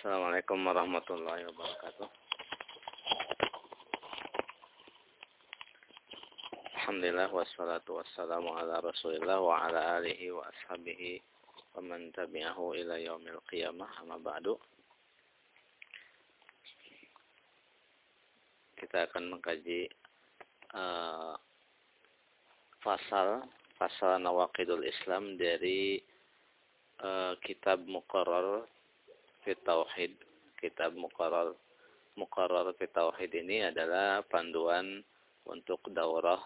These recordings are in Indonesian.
Assalamualaikum warahmatullahi wabarakatuh. Alhamdulillah wassalatu wassalamu ala rasulillah wa ala alihi wa ashabihi wa man tabi'ahu ila yaumil qiyamah amma ba'du. Kita akan mengkaji uh, fasal pasal Nawaqidul Islam dari uh, kitab Muqarrar fi Tauhid. Kitab Muqarrar Muqarrar fi Tauhid ini adalah panduan untuk daurah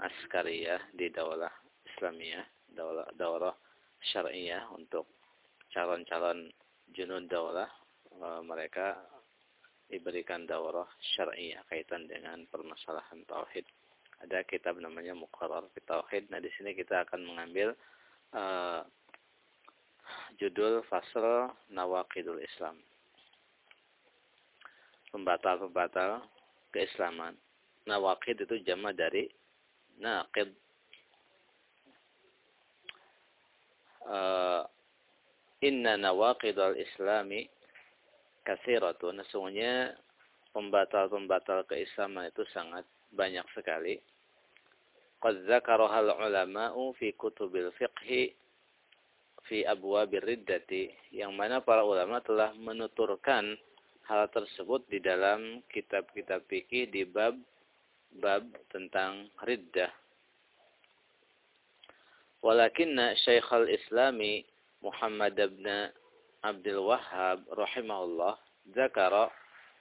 askariyah di daulah Islamiyah, daulah, daurah syariah untuk calon-calon junud daulah uh, mereka diberikan daurah syariah kaitan dengan permasalahan tauhid. Ada kitab namanya Muqarrar fi Tauhid. Nah, di sini kita akan mengambil uh, judul fasal Nawaqidul Islam. Pembatal-pembatal keislaman. Nawaqid itu jama dari naqid. Uh, inna nawaqidul islami kathiratun. Sesungguhnya pembatal-pembatal keislaman itu sangat banyak sekali. Qad ulama'u fi kutubil fiqhi fi abwabir riddati yang mana para ulama telah menuturkan hal tersebut di dalam kitab-kitab fikih di bab bab tentang riddah. Walakinna al-Islami Muhammad bin Abdul Wahhab rahimahullah zakara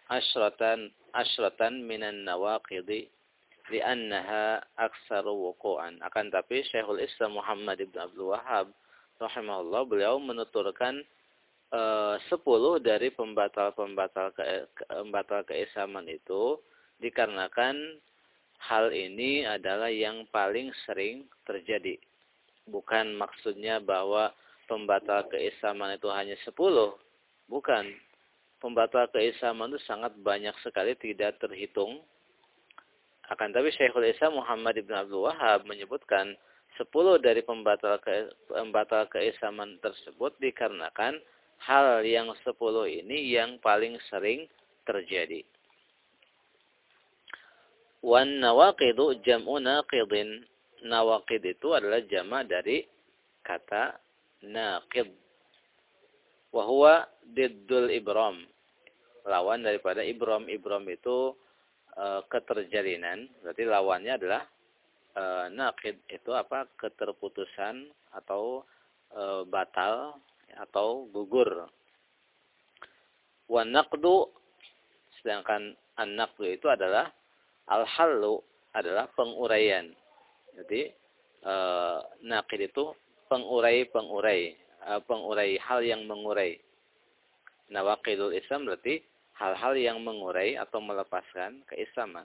asyratan asyratan minan nawaqidi li'annaha aksaru wuqu'an. Akan tapi Syekhul Islam Muhammad bin Abdul Wahhab rahimahullah beliau menuturkan eh, sepuluh dari pembatal-pembatal ke, pembatal keislaman itu dikarenakan hal ini adalah yang paling sering terjadi. Bukan maksudnya bahwa pembatal keislaman itu hanya sepuluh. Bukan. Pembatal keislaman itu sangat banyak sekali tidak terhitung. Akan tapi Syekhul Islam Muhammad Ibn Abdul Wahab menyebutkan sepuluh dari pembatal ke, pembatal keislaman tersebut dikarenakan hal yang sepuluh ini yang paling sering terjadi. Wan nawaqidu jam'u naqidin. Nawaqid itu adalah jama dari kata naqid. Wahuwa diddul ibram. Lawan daripada ibram. Ibram itu e, keterjalinan. Berarti lawannya adalah e, naqid itu apa keterputusan atau e, batal atau gugur. Wa naqdu sedangkan an-naqdu itu adalah al-hallu adalah penguraian. Jadi e, naqid itu pengurai-pengurai, e, pengurai hal yang mengurai. Nawaqidul Islam berarti hal-hal yang mengurai atau melepaskan keislaman.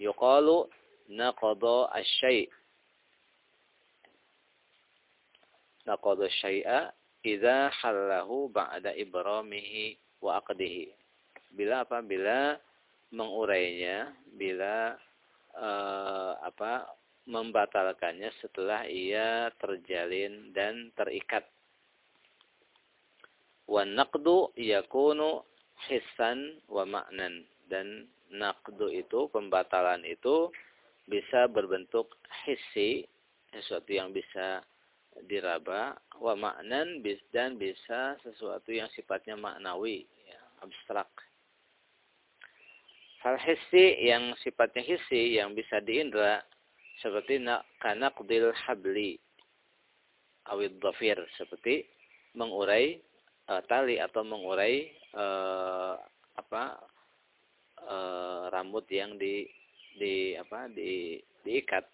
Yuqalu naqada asy-syai' naqada syai'a idza halahu ba'da ibramihi wa aqdihi bila apa? Bila mengurainya bila uh, apa membatalkannya setelah ia terjalin dan terikat. Wa naqdu yakunu hissan wa ma'nan. Dan naqdu itu pembatalan itu bisa berbentuk hissi sesuatu yang bisa diraba wa maknan dan bisa sesuatu yang sifatnya maknawi ya, abstrak. Hal hissi yang sifatnya hissi yang bisa diindra seperti kanaqdil habli awid dhafir seperti mengurai uh, tali atau mengurai uh, apa uh, rambut yang di di apa di diikat.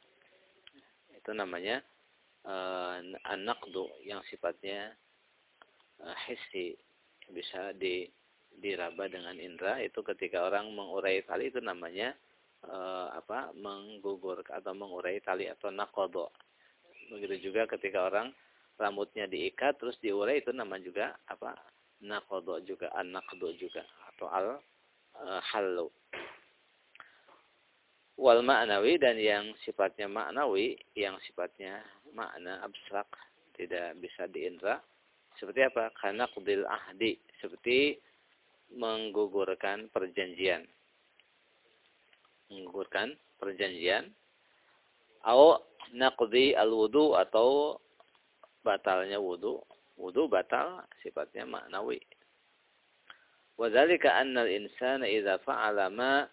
Itu namanya uh, anakdu yang sifatnya uh, hissi. Bisa di diraba dengan indera. Itu ketika orang mengurai tali itu namanya uh, apa menggugur atau mengurai tali atau nakodo begitu juga ketika orang rambutnya diikat terus diurai itu nama juga apa nakodo juga anakdo juga atau al uh, halu wal ma'nawi dan yang sifatnya maknawi, yang sifatnya makna abstrak, tidak bisa diindra, Seperti apa? Karena kudil ahdi. Seperti menggugurkan perjanjian. Menggugurkan perjanjian. Atau naqdi al-wudu atau batalnya wudu. Wudu batal sifatnya maknawi. Wadzalika anna al-insana idza fa'ala ma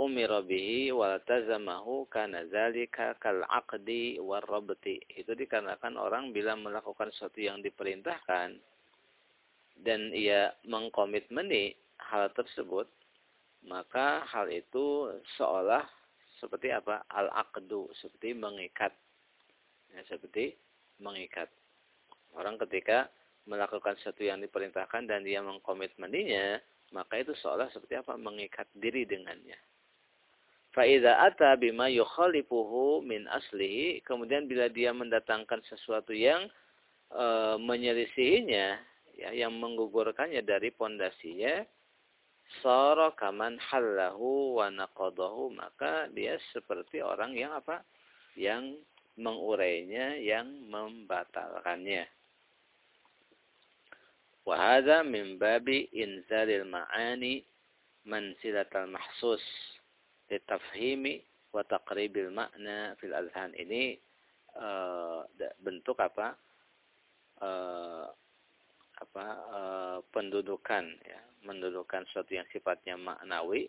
umira bihi waltazamahu kana zalika kal aqdi warabti itu dikarenakan orang bila melakukan sesuatu yang diperintahkan dan ia mengkomitmeni hal tersebut maka hal itu seolah seperti apa? Al aqdu seperti mengikat. Ya, seperti mengikat. Orang ketika melakukan sesuatu yang diperintahkan dan dia mengkomitmeninya maka itu seolah seperti apa? Mengikat diri dengannya Fa'idha ata bima yukhalifuhu min aslihi. Kemudian bila dia mendatangkan sesuatu yang e, menyelisihinya, ya, yang menggugurkannya dari pondasinya, sara kaman hallahu wa naqadahu. Maka dia seperti orang yang apa? Yang mengurainya, yang membatalkannya. Wahada min babi inzalil ma'ani mansilatal mahsus litafhimi wa taqribil makna fil azhan ini uh, bentuk apa? Uh, apa? Uh, pendudukan ya. Mendudukan sesuatu yang sifatnya maknawi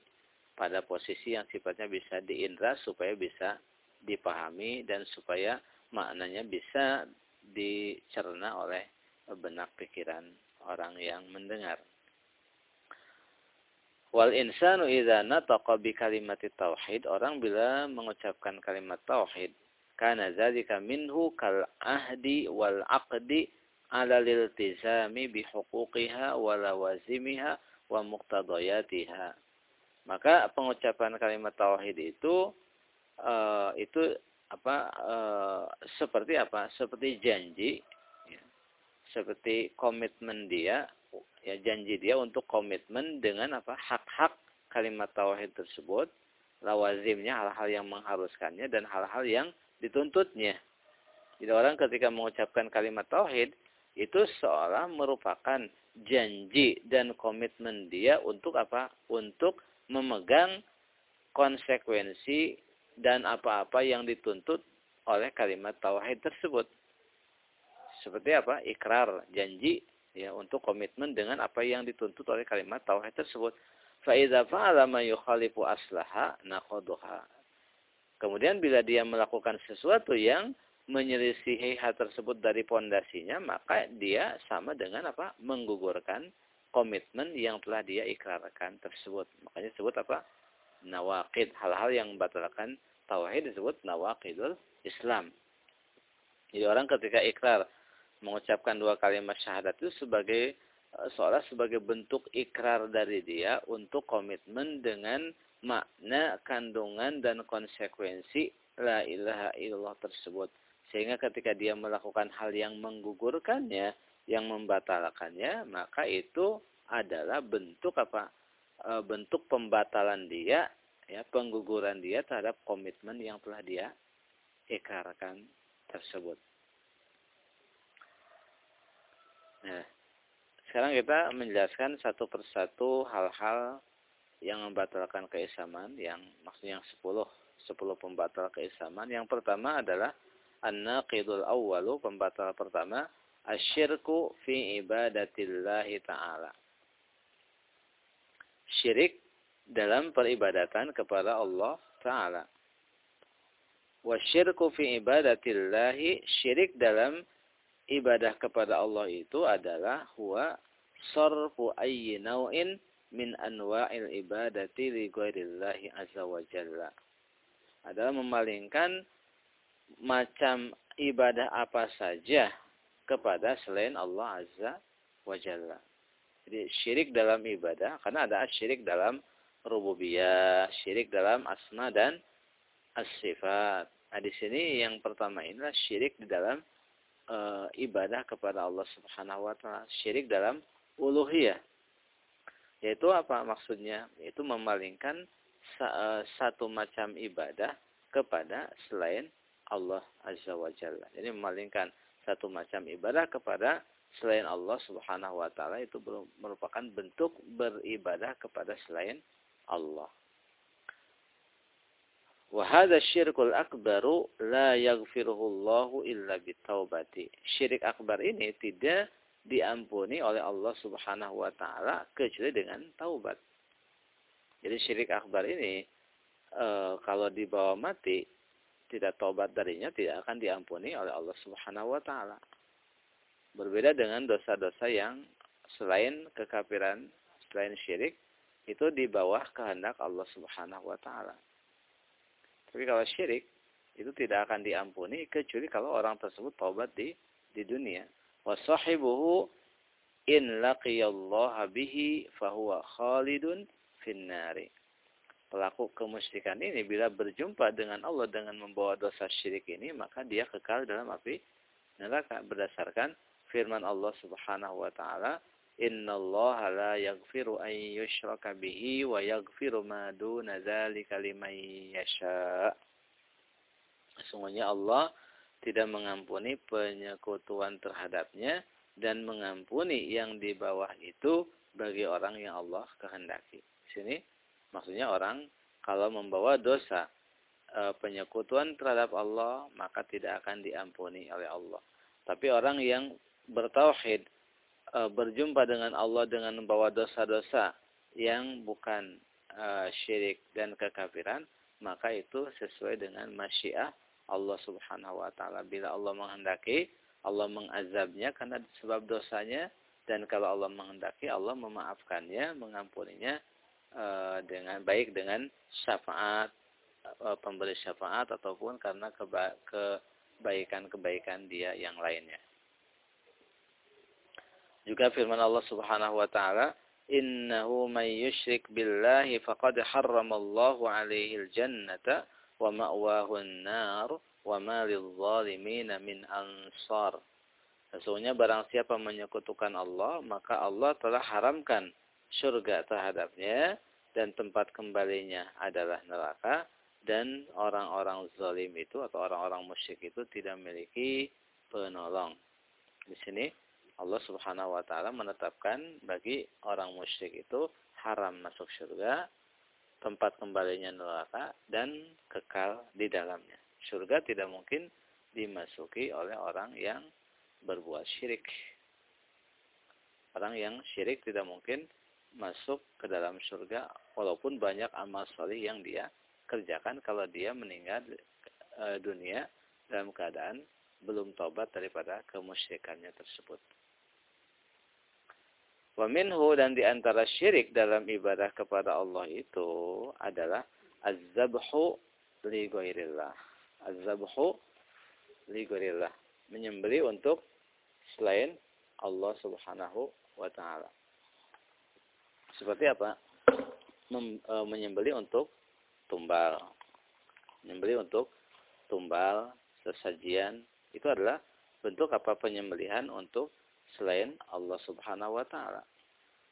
pada posisi yang sifatnya bisa diindra supaya bisa dipahami dan supaya maknanya bisa dicerna oleh benak pikiran orang yang mendengar. Wal insanu idza nataqa bi kalimati tauhid, orang bila mengucapkan kalimat tauhid, kana zalika minhu kal ahdi wal aqdi ala liltizami bi huquqiha wa lawazimiha wa muqtadayatiha. Maka pengucapan kalimat tauhid itu uh, itu apa uh, seperti apa? Seperti janji ya. Seperti komitmen dia ya janji dia untuk komitmen dengan apa? Hak-hak kalimat tauhid tersebut lawazimnya hal-hal yang mengharuskannya dan hal-hal yang dituntutnya. Jadi orang ketika mengucapkan kalimat tauhid itu seolah merupakan janji dan komitmen dia untuk apa? Untuk memegang konsekuensi dan apa-apa yang dituntut oleh kalimat tauhid tersebut. Seperti apa? Ikrar janji ya untuk komitmen dengan apa yang dituntut oleh kalimat tauhid tersebut. Fa idza fa'ala ma yukhalifu aslaha naqadaha. Kemudian bila dia melakukan sesuatu yang menyelisihi hal tersebut dari pondasinya, maka dia sama dengan apa? menggugurkan komitmen yang telah dia ikrarkan tersebut. Makanya disebut apa? nawaqid, hal-hal yang membatalkan tauhid disebut nawaqidul Islam. Jadi orang ketika ikrar mengucapkan dua kalimat syahadat itu sebagai eh, seolah sebagai bentuk ikrar dari dia untuk komitmen dengan makna kandungan dan konsekuensi la ilaha illallah tersebut. Sehingga ketika dia melakukan hal yang menggugurkannya yang membatalkannya maka itu adalah bentuk apa? Eh, bentuk pembatalan dia ya pengguguran dia terhadap komitmen yang telah dia ikrarkan tersebut Nah, sekarang kita menjelaskan satu persatu hal-hal yang membatalkan keislaman, yang maksudnya yang sepuluh, sepuluh pembatal keislaman. Yang pertama adalah an-naqidul awwalu, pembatal pertama, asyirku fi ibadatillahi ta'ala. Syirik dalam peribadatan kepada Allah Ta'ala. Wasyirku fi ibadatillahi, syirik dalam ibadah kepada Allah itu adalah huwa sarfu ayyi naw'in min anwa'il ibadati li ghairillahi azza wa jalla. Adalah memalingkan macam ibadah apa saja kepada selain Allah azza wa jalla. Jadi syirik dalam ibadah karena ada syirik dalam rububiyah, syirik dalam asma dan as-sifat. Nah, di sini yang pertama inilah syirik di dalam e, ibadah kepada Allah Subhanahu wa taala, syirik dalam uluhiyah. Yaitu apa maksudnya? Yaitu memalingkan sa, e, satu macam ibadah kepada selain Allah Azza wa Jalla. Jadi memalingkan satu macam ibadah kepada selain Allah Subhanahu wa taala itu merupakan bentuk beribadah kepada selain Allah. Wa hadha syirkul akbaru la yaghfiruhu Allahu illa bitaubati. Syirik akbar ini tidak diampuni oleh Allah Subhanahu wa taala kecuali dengan taubat. Jadi syirik akbar ini e, kalau dibawa mati tidak taubat darinya tidak akan diampuni oleh Allah Subhanahu wa taala. Berbeda dengan dosa-dosa yang selain kekafiran, selain syirik, itu di bawah kehendak Allah Subhanahu wa taala. Tapi kalau syirik itu tidak akan diampuni kecuali kalau orang tersebut taubat di di dunia. Wa sahibuhu in laqiyallaha bihi fahuwa khalidun finnari. Pelaku kemusyrikan ini bila berjumpa dengan Allah dengan membawa dosa syirik ini maka dia kekal dalam api neraka berdasarkan firman Allah Subhanahu wa taala innallaha la yaghfiru an yushraka bihi wa yaghfiru ma duna dzalika liman yasha Sesungguhnya Allah tidak mengampuni penyekutuan terhadapnya dan mengampuni yang di bawah itu bagi orang yang Allah kehendaki. Di sini maksudnya orang kalau membawa dosa e, penyekutuan terhadap Allah maka tidak akan diampuni oleh Allah. Tapi orang yang bertauhid e, berjumpa dengan Allah dengan membawa dosa-dosa yang bukan e, syirik dan kekafiran, maka itu sesuai dengan masyiah Allah Subhanahu wa taala. Bila Allah menghendaki, Allah mengazabnya karena sebab dosanya dan kalau Allah menghendaki, Allah memaafkannya, mengampuninya e, dengan baik dengan syafaat pemberi syafaat ataupun karena kebaikan-kebaikan dia yang lainnya. Juga firman Allah Subhanahu wa taala, "Innahu may yusyrik billahi faqad harramallahu 'alaihi al-jannata wa ma'wahu an-nar wa ma lidh-dhalimin min ansar." Sesungguhnya barang siapa menyekutukan Allah, maka Allah telah haramkan surga terhadapnya dan tempat kembalinya adalah neraka dan orang-orang zalim itu atau orang-orang musyrik itu tidak memiliki penolong. Di sini Allah Subhanahu wa taala menetapkan bagi orang musyrik itu haram masuk surga, tempat kembalinya neraka dan kekal di dalamnya. Surga tidak mungkin dimasuki oleh orang yang berbuat syirik. Orang yang syirik tidak mungkin masuk ke dalam surga walaupun banyak amal soleh yang dia kerjakan kalau dia meninggal e, dunia dalam keadaan belum tobat daripada kemusyrikannya tersebut. Wa minhu dan di antara syirik dalam ibadah kepada Allah itu adalah az-zabhu li ghairillah. Az-zabhu li ghairillah. Menyembeli untuk selain Allah Subhanahu wa taala. Seperti apa? Mem, e, menyembeli untuk tumbal. Menyembeli untuk tumbal, sesajian itu adalah bentuk apa penyembelihan untuk selain Allah Subhanahu wa taala.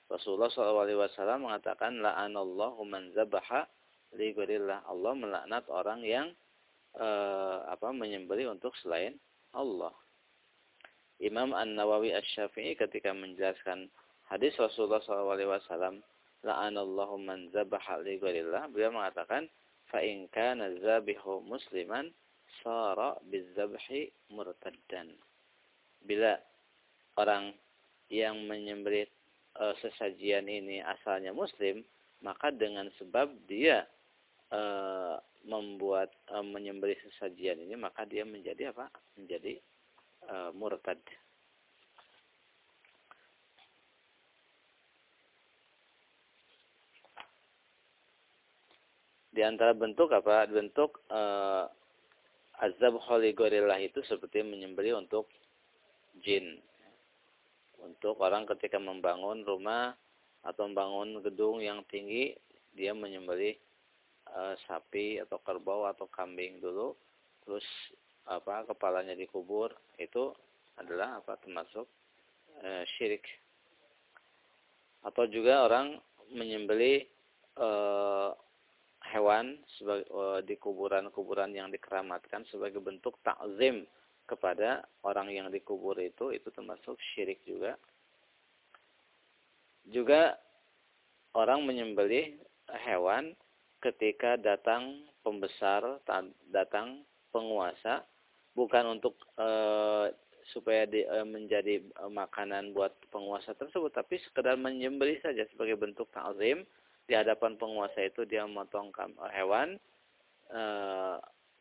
Rasulullah SAW mengatakan la'anallahu man zabaha li Allah melaknat orang yang uh, apa menyembelih untuk selain Allah. Imam An-Nawawi Asy-Syafi'i ketika menjelaskan hadis Rasulullah SAW la'anallahu man zabaha li beliau mengatakan fa in kana zabihu musliman sara bizabhi murtaddan. Bila orang yang menyembelih e, sesajian ini asalnya muslim, maka dengan sebab dia e, membuat e, menyembelih sesajian ini maka dia menjadi apa? Menjadi e, murtad. Di antara bentuk apa? Bentuk e, azab holigorillah itu seperti menyembelih untuk jin untuk orang ketika membangun rumah atau membangun gedung yang tinggi dia menyembelih e, sapi atau kerbau atau kambing dulu terus apa kepalanya dikubur itu adalah apa termasuk e, syirik. Atau juga orang menyembelih e, hewan sebagai e, di kuburan-kuburan yang dikeramatkan sebagai bentuk takzim kepada orang yang dikubur itu itu termasuk syirik juga. Juga orang menyembelih hewan ketika datang pembesar, datang penguasa bukan untuk e, supaya di, e, menjadi e, makanan buat penguasa tersebut tapi sekedar menyembelih saja sebagai bentuk ta'zim di hadapan penguasa itu dia memotong hewan e,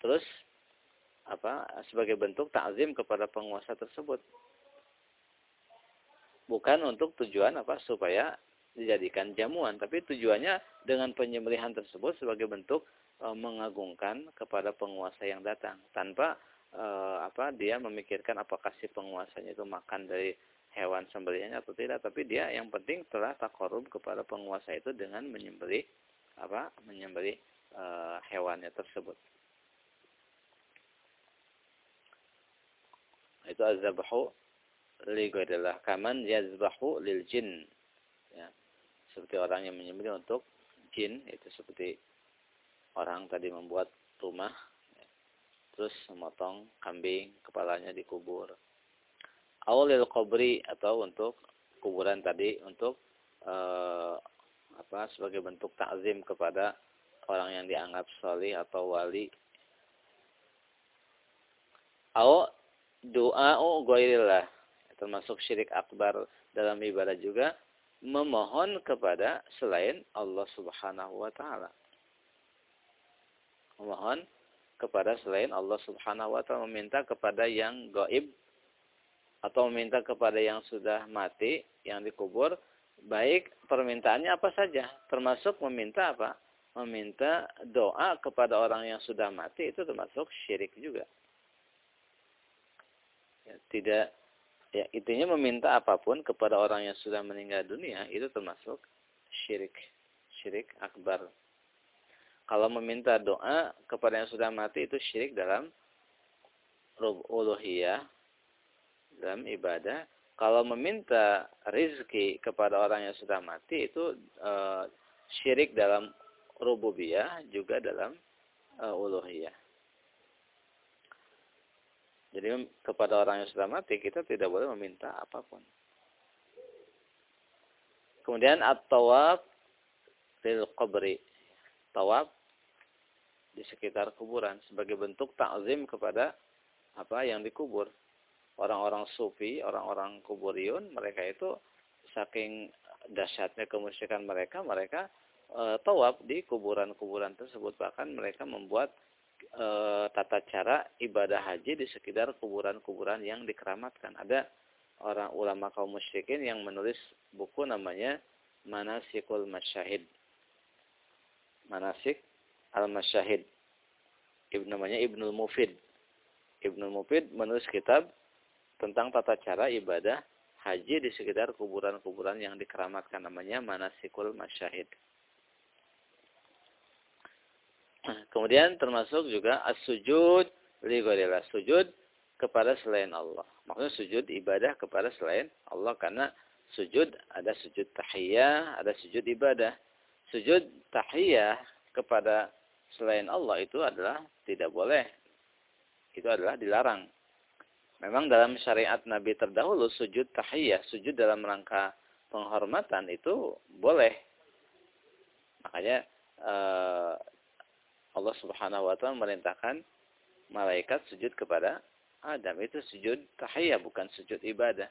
terus apa sebagai bentuk takzim kepada penguasa tersebut. Bukan untuk tujuan apa supaya dijadikan jamuan tapi tujuannya dengan penyembelihan tersebut sebagai bentuk e, mengagungkan kepada penguasa yang datang. Tanpa e, apa dia memikirkan apakah si penguasanya itu makan dari hewan sembelihannya atau tidak tapi dia yang penting telah takorub kepada penguasa itu dengan menyembelih apa menyembelih e, hewannya tersebut itu azabhu li ghairillah kaman yazbahu lil jin. Ya. Seperti orang yang menyembelih untuk jin itu seperti orang tadi membuat rumah ya. terus memotong kambing kepalanya dikubur. Awalil qabri atau untuk kuburan tadi untuk uh, apa sebagai bentuk takzim kepada orang yang dianggap solih atau wali. Aw doa ghairillah termasuk syirik akbar dalam ibadah juga memohon kepada selain Allah Subhanahu wa taala. Memohon kepada selain Allah Subhanahu wa taala meminta kepada yang gaib atau meminta kepada yang sudah mati yang dikubur baik permintaannya apa saja. Termasuk meminta apa? Meminta doa kepada orang yang sudah mati itu termasuk syirik juga ya, tidak ya intinya meminta apa pun kepada orang yang sudah meninggal dunia itu termasuk syirik syirik akbar. Kalau meminta doa kepada yang sudah mati itu syirik dalam uluhiyah dalam ibadah. Kalau meminta rizki kepada orang yang sudah mati itu e, syirik dalam rububiyah juga dalam e, uluhiyah jadi kepada orang yang sudah mati kita tidak boleh meminta apa pun. Kemudian at-tawaf lil qabri. Tawaf di sekitar kuburan sebagai bentuk takzim kepada apa yang dikubur. Orang-orang sufi, orang-orang kuburiun, mereka itu saking dahsyatnya kemusyrikan mereka, mereka e, tawaf di kuburan-kuburan tersebut. Bahkan mereka membuat e, tata cara ibadah haji di sekitar kuburan-kuburan yang dikeramatkan. Ada orang ulama kaum musyrikin yang menulis buku namanya Manasikul Masyahid. Manasik Al-Masyahid. Ibn namanya Ibnul Mufid. Ibnul Mufid menulis kitab tentang tata cara ibadah haji di sekitar kuburan-kuburan yang dikeramatkan namanya Manasikul Masyahid. Kemudian termasuk juga as-sujud li sujud kepada selain Allah. Maksudnya sujud ibadah kepada selain Allah karena sujud ada sujud tahiyah, ada sujud ibadah. Sujud tahiyah kepada selain Allah itu adalah tidak boleh. Itu adalah dilarang. Memang dalam syariat Nabi terdahulu sujud tahiyah, sujud dalam rangka penghormatan itu boleh. Makanya eh, Allah Subhanahu wa taala merintahkan malaikat sujud kepada Adam. Itu sujud tahiyah bukan sujud ibadah.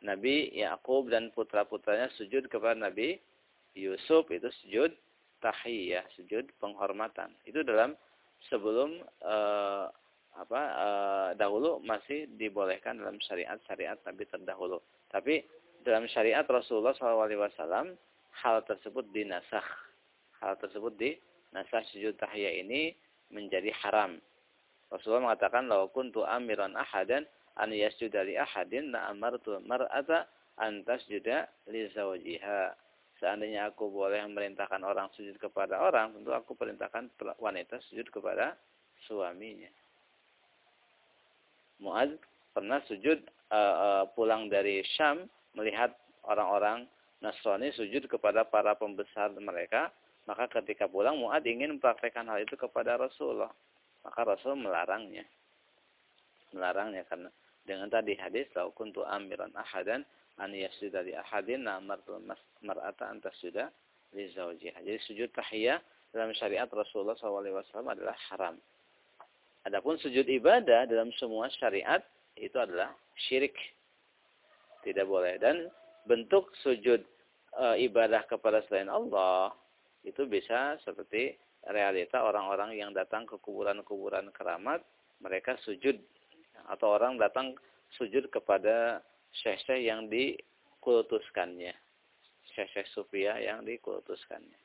Nabi Yakub dan putra-putranya sujud kepada Nabi Yusuf itu sujud tahiyah, sujud penghormatan. Itu dalam sebelum uh, apa uh, dahulu masih dibolehkan dalam syariat-syariat Nabi terdahulu. Tapi dalam syariat Rasulullah SAW hal tersebut dinasah. Hal tersebut di nasah sujud tahiyah ini menjadi haram. Rasulullah mengatakan law kuntu amiran ahadan an yasjuda li ahadin la amartu mar'ata an tasjuda li zawjiha. Seandainya aku boleh memerintahkan orang sujud kepada orang, tentu aku perintahkan wanita sujud kepada suaminya. Muaz pernah sujud uh, uh, pulang dari Syam melihat orang-orang Nasrani sujud kepada para pembesar mereka maka ketika pulang Mu'ad ingin mempraktekkan hal itu kepada Rasulullah. Maka Rasul melarangnya. melarangnya karena dengan tadi hadis lau kuntu amiran ahadan an yasjuda li ahadin amartu mar'ata an tasjuda li zawjiha. Jadi sujud tahiyah dalam syariat Rasulullah SAW adalah haram. Adapun sujud ibadah dalam semua syariat itu adalah syirik. Tidak boleh. Dan bentuk sujud e, ibadah kepada selain Allah itu bisa seperti realita orang-orang yang datang ke kuburan-kuburan keramat, mereka sujud atau orang datang sujud kepada syekh-syekh yang dikultuskannya. Syekh-syekh sufia yang dikultuskannya.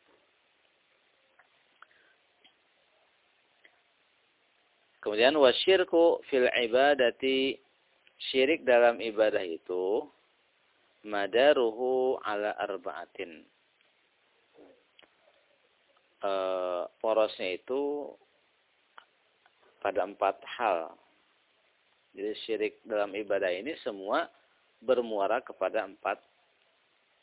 Kemudian wasyirku fil ibadati syirik dalam ibadah itu madaruhu ala arba'atin. E, porosnya itu pada empat hal. Jadi syirik dalam ibadah ini semua bermuara kepada empat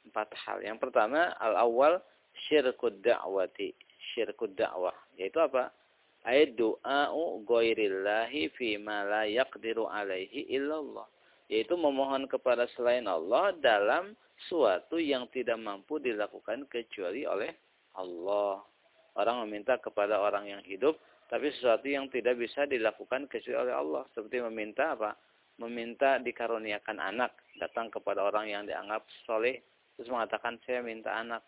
empat hal. Yang pertama al awal syirkud da'wati, syirkud da'wah, yaitu apa? ay du'a'u ghairillahi fi ma la yaqdiru alaihi illallah yaitu memohon kepada selain Allah dalam suatu yang tidak mampu dilakukan kecuali oleh Allah. Orang meminta kepada orang yang hidup tapi sesuatu yang tidak bisa dilakukan kecuali oleh Allah seperti meminta apa? Meminta dikaruniakan anak, datang kepada orang yang dianggap soleh terus mengatakan saya minta anak.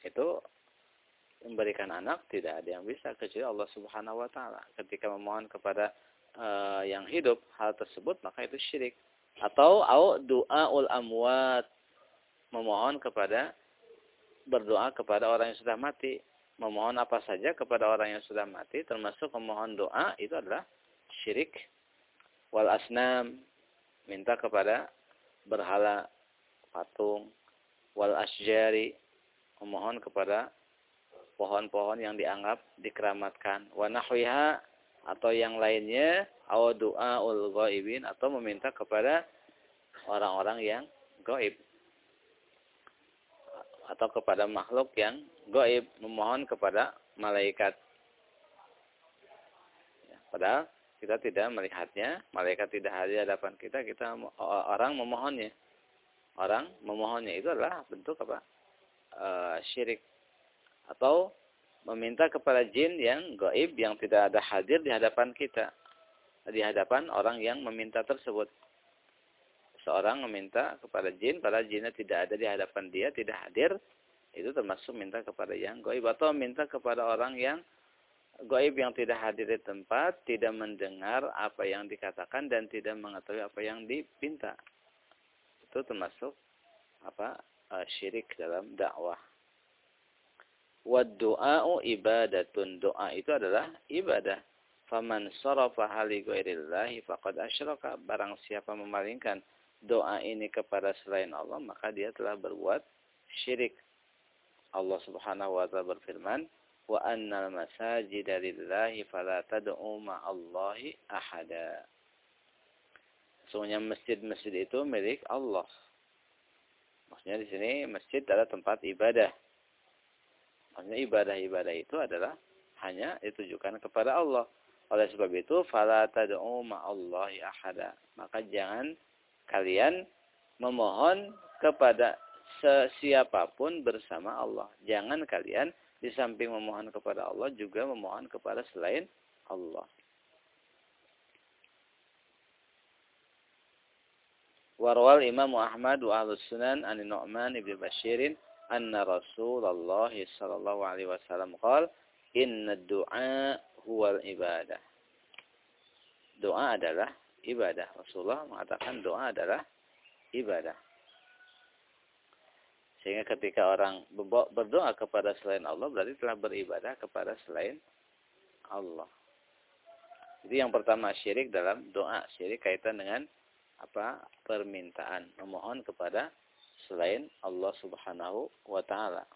Itu memberikan anak tidak ada yang bisa kecuali Allah Subhanahu wa taala. Ketika memohon kepada uh, yang hidup hal tersebut maka itu syirik. Atau au ul amwat memohon kepada berdoa kepada orang yang sudah mati. Memohon apa saja kepada orang yang sudah mati termasuk memohon doa itu adalah syirik. Wal asnam minta kepada berhala patung wal asjari memohon kepada pohon-pohon yang dianggap dikeramatkan. Wa nahwiha atau yang lainnya aw ul ghaibin atau meminta kepada orang-orang yang gaib atau kepada makhluk yang gaib memohon kepada malaikat. Ya, padahal kita tidak melihatnya, malaikat tidak hadir di hadapan kita, kita orang memohonnya. Orang memohonnya itu adalah bentuk apa? E, syirik atau meminta kepada jin yang gaib yang tidak ada hadir di hadapan kita di hadapan orang yang meminta tersebut seorang meminta kepada jin pada jinnya tidak ada di hadapan dia tidak hadir itu termasuk minta kepada yang gaib atau minta kepada orang yang gaib yang tidak hadir di tempat tidak mendengar apa yang dikatakan dan tidak mengetahui apa yang dipinta itu termasuk apa eh, syirik dalam dakwah Wad du'a'u ibadatun. Doa itu adalah ibadah. Faman sarafa hali ghairillahi faqad asyraka. Barang siapa memalingkan doa ini kepada selain Allah, maka dia telah berbuat syirik. Allah Subhanahu wa taala berfirman, "Wa annal masajida lillahi fala tad'u ma'allahi ahada." Sesungguhnya masjid-masjid itu milik Allah. Maksudnya di sini masjid adalah tempat ibadah. Maksudnya ibadah-ibadah itu adalah hanya ditujukan kepada Allah. Oleh sebab itu, fala tad'u ma'allahi ahada. Maka jangan kalian memohon kepada sesiapapun bersama Allah. Jangan kalian di samping memohon kepada Allah juga memohon kepada selain Allah. Warwal Imam Ahmad wa Ahlus Sunan an Nu'man ibn Bashirin anna Rasulullah sallallahu alaihi wasallam qala inna du'a huwal ibadah. Doa adalah ibadah. Rasulullah mengatakan doa adalah ibadah. Sehingga ketika orang berdoa kepada selain Allah berarti telah beribadah kepada selain Allah. Jadi yang pertama syirik dalam doa. Syirik kaitan dengan apa? permintaan, memohon kepada selain Allah Subhanahu wa taala.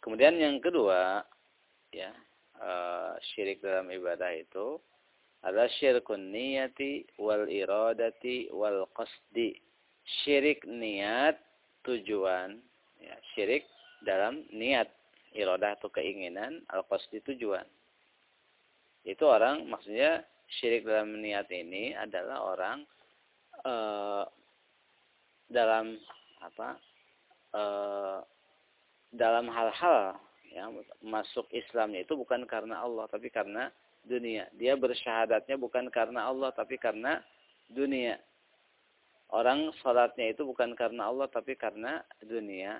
Kemudian yang kedua, ya, uh, syirik dalam ibadah itu adalah syirkun niyati wal iradati wal qasdi. Syirik niat tujuan, ya, syirik dalam niat, iradah atau keinginan, al qasdi tujuan. Itu orang maksudnya syirik dalam niat ini adalah orang e, dalam apa e, dalam hal-hal ya masuk Islamnya itu bukan karena Allah tapi karena dunia. Dia bersyahadatnya bukan karena Allah tapi karena dunia. Orang sholatnya itu bukan karena Allah tapi karena dunia.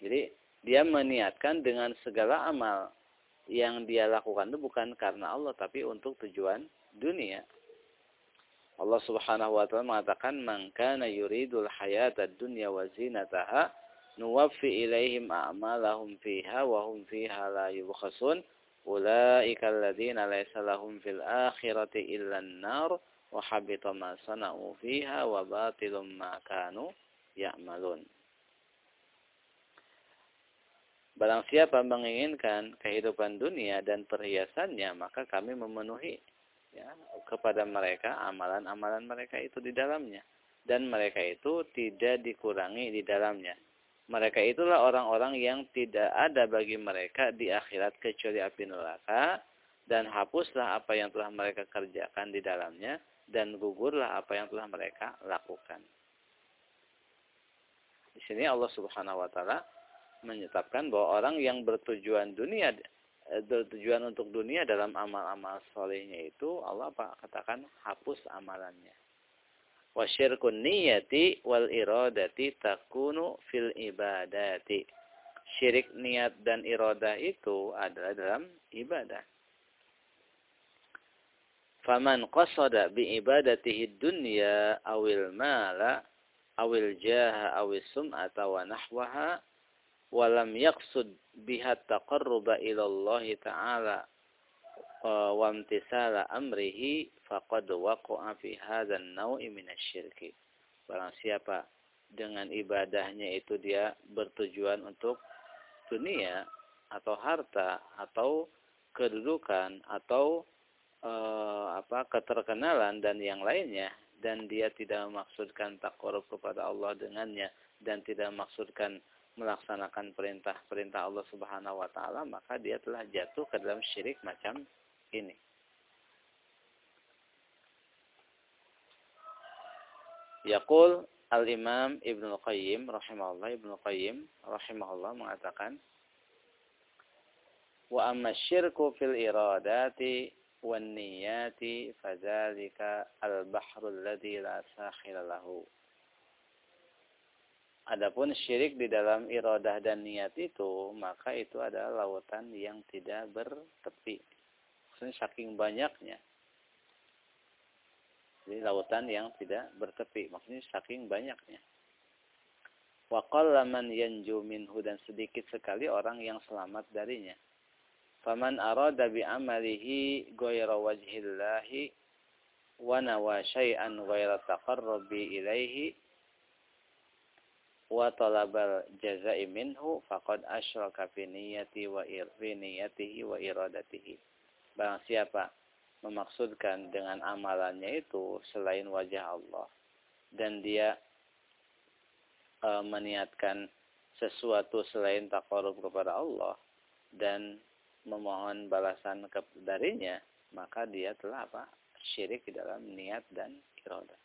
Jadi dia meniatkan dengan segala amal yang dia lakukan itu bukan karena Allah tapi untuk tujuan dunia. Allah Subhanahu wa taala mengatakan man kana yuridul hayata dunya wa zinataha nuwaffi ilaihim a'malahum fiha wa hum fiha la yubkhasun ulaika alladziina laysa lahum fil akhirati illa an-nar wa habita ma sana'u fiha wa batilum ma kanu ya'malun. Barang siapa menginginkan kehidupan dunia dan perhiasannya, maka kami memenuhi ya, kepada mereka amalan-amalan mereka itu di dalamnya. Dan mereka itu tidak dikurangi di dalamnya. Mereka itulah orang-orang yang tidak ada bagi mereka di akhirat kecuali api neraka. Dan hapuslah apa yang telah mereka kerjakan di dalamnya. Dan gugurlah apa yang telah mereka lakukan. Di sini Allah subhanahu wa ta'ala menyetapkan bahwa orang yang bertujuan dunia eh, bertujuan untuk dunia dalam amal-amal solehnya itu Allah apa katakan hapus amalannya. Wasyirkun niyati wal iradati takunu fil ibadati. Syirik niat dan iradah itu adalah dalam ibadah. Faman qasada bi ibadatihi dunya awil mala awil jaha awil sum'ata wa nahwaha walam yaqsud biha taqarruba ila Allah taala wa imtisala amrihi faqad waqa'a fi hadzal naw'i minasyirki. Barang siapa dengan ibadahnya itu dia bertujuan untuk dunia atau harta atau kedudukan atau e, apa keterkenalan dan yang lainnya dan dia tidak memaksudkan takarub kepada Allah dengannya dan tidak memaksudkan melaksanakan perintah-perintah Allah Subhanahu wa taala maka dia telah jatuh ke dalam syirik macam ini. Yaqul Al-Imam Ibnu Qayyim rahimahullah Ibnu Qayyim rahimahullah mengatakan wa amma syirku fil iradati wan niyati fadzalika al-bahru alladhi la sakhila lahu Adapun syirik di dalam irodah dan niat itu, maka itu adalah lautan yang tidak bertepi. Maksudnya saking banyaknya. Jadi lautan yang tidak bertepi. Maksudnya saking banyaknya. Wa qallaman yanju minhu dan sedikit sekali orang yang selamat darinya. Faman arada bi amalihi ghayra wajhillahi wa nawa syai'an ghayra taqarrubi ilaihi wa talabal jazai minhu faqad asyraka fi niyyati wa fi niyyatihi wa iradatihi. Barang siapa memaksudkan dengan amalannya itu selain wajah Allah. Dan dia e, meniatkan sesuatu selain takarub kepada Allah dan memohon balasan darinya maka dia telah apa? Syirik di dalam niat dan iradah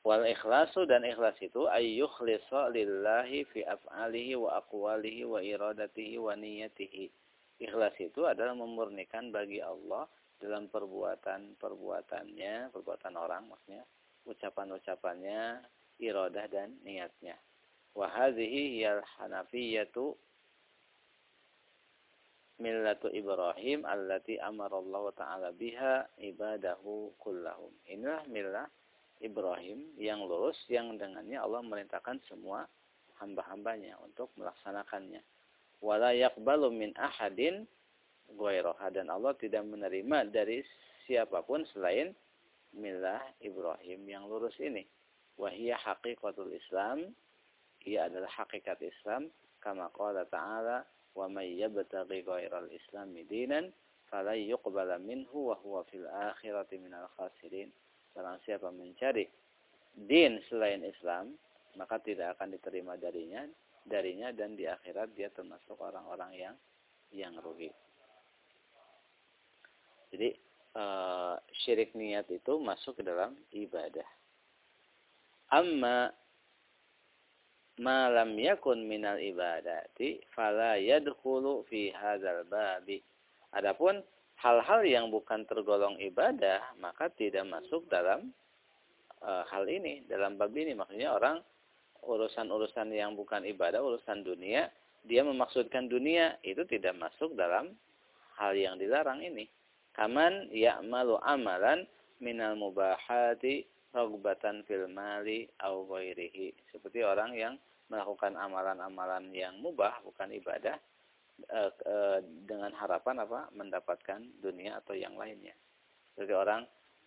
Wal ikhlasu dan ikhlas itu ayyukhlisa lillahi fi af'alihi wa aqwalihi wa iradatihi wa niyatihi. Ikhlas itu adalah memurnikan bagi Allah dalam perbuatan-perbuatannya, perbuatan orang maksudnya, ucapan-ucapannya, iradah dan niatnya. Wa hadhihi hiyal hanafiyatu millatu Ibrahim allati amara Allah taala biha ibadahu kullahum. Inilah millah Ibrahim yang lurus yang dengannya Allah merintahkan semua hamba-hambanya untuk melaksanakannya. Wala yaqbalu min ahadin ghairaha dan Allah tidak menerima dari siapa pun selain milah Ibrahim yang lurus ini. Wahia haqiqatul Islam. Ia adalah hakikat Islam. Kama qala ta'ala. Wa may yabtaghi ghairal islami dinan. Fala yuqbala minhu wa huwa fil akhirati minal khasirin. Barang siapa mencari din selain Islam, maka tidak akan diterima darinya, darinya dan di akhirat dia termasuk orang-orang yang yang rugi. Jadi uh, syirik niat itu masuk ke dalam ibadah. Amma ma lam yakun minal ibadati fala yadkhulu fi hadzal babi. Adapun hal-hal yang bukan tergolong ibadah maka tidak masuk dalam uh, hal ini, dalam bab ini. Maksudnya orang urusan-urusan yang bukan ibadah, urusan dunia, dia memaksudkan dunia itu tidak masuk dalam hal yang dilarang ini. Kaman ya'malu amalan minal mubahati ragbatan fil mali au. Seperti orang yang melakukan amalan-amalan yang mubah bukan ibadah e, e, dengan harapan apa? Mendapatkan dunia atau yang lainnya. Jadi orang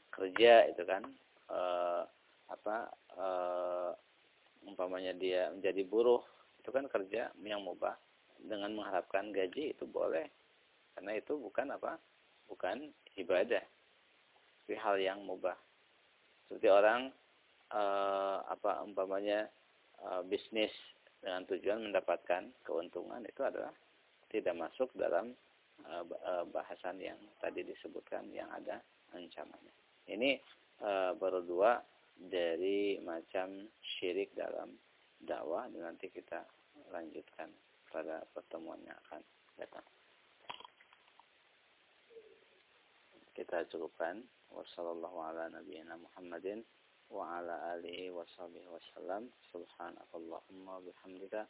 kerja itu kan e, apa e, umpamanya dia menjadi buruh itu kan kerja yang mubah. Dengan mengharapkan gaji itu boleh. Karena itu bukan apa? Bukan ibadah. Tapi hal yang mubah. Seperti orang e, apa umpamanya Eh, bisnis dengan tujuan mendapatkan keuntungan itu adalah tidak masuk dalam eh, eh, bahasan yang tadi disebutkan yang ada ancamannya. Ini eh, baru dua dari macam syirik dalam dakwah dan nanti kita lanjutkan pada pertemuan yang akan datang. Kita cukupkan. Wassalamualaikum warahmatullahi Muhammadin wa ala alihi wa sahbihi wasallam. Subhanakallahumma bihamdika.